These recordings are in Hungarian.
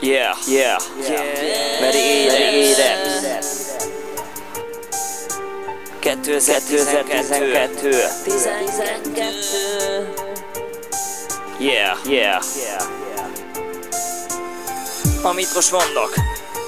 Yeah, yeah, yeah. Meri élet, 2012 Yeah, yeah. Amit most mondok,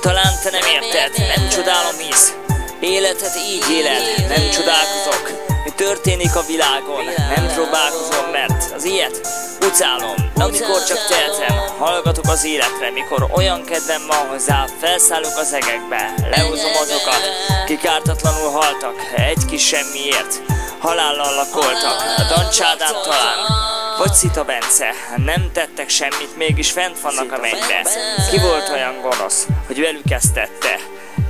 talán te nem érted, nem csodálom hisz. Életet így éled, nem csodálkozok. Mi történik a világon, nem próbálkozom, mert az ilyet utálom Amikor csak tehetem, hallgatok az életre Mikor olyan kedvem van hozzá, felszállok az egekbe Lehozom azokat, kik ártatlanul haltak Egy kis semmiért, halállal lakoltak A dancsádám talán vagy Szita Bence, nem tettek semmit, mégis fent vannak a mennybe. Ki volt olyan gonosz, hogy velük ezt tette?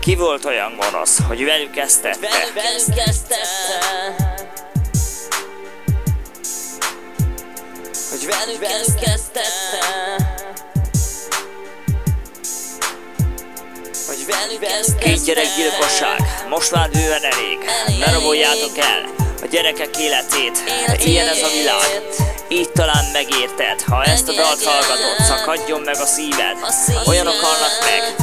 Ki volt olyan gonosz, hogy velük ezt tette? Hogy velük ezt tette Hogy velük ezt Két gyerek gyilkosság, most már bőven elég. Ne raboljátok el a gyerekek életét, ilyen ez a világ. Így talán megérted, ha ezt a dalt hallgatod, szakadjon meg a szíved. Olyanok halnak meg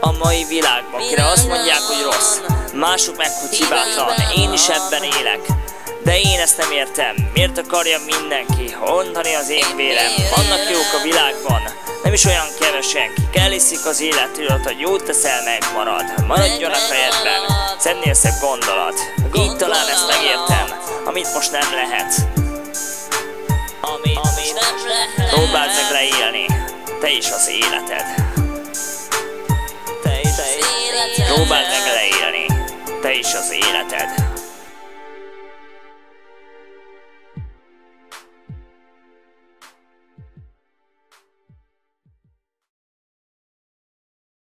a mai világban, kire azt mondják, hogy rossz, mások meg, hogy hibátlan, én is ebben élek. De én ezt nem értem, miért akarja mindenki ondani az én vérem? Vannak jók a világban, nem is olyan kevesen, kik eliszik az életület, hogy jót teszel megmarad. Maradjon a fejedben, szennél szebb gondolat. Így talán ezt megértem, amit most nem lehet. Amit, amit nem lehet Próbáld meg leélni, te is az életed. Te is, életed. próbáld meg leélni, te is az életed.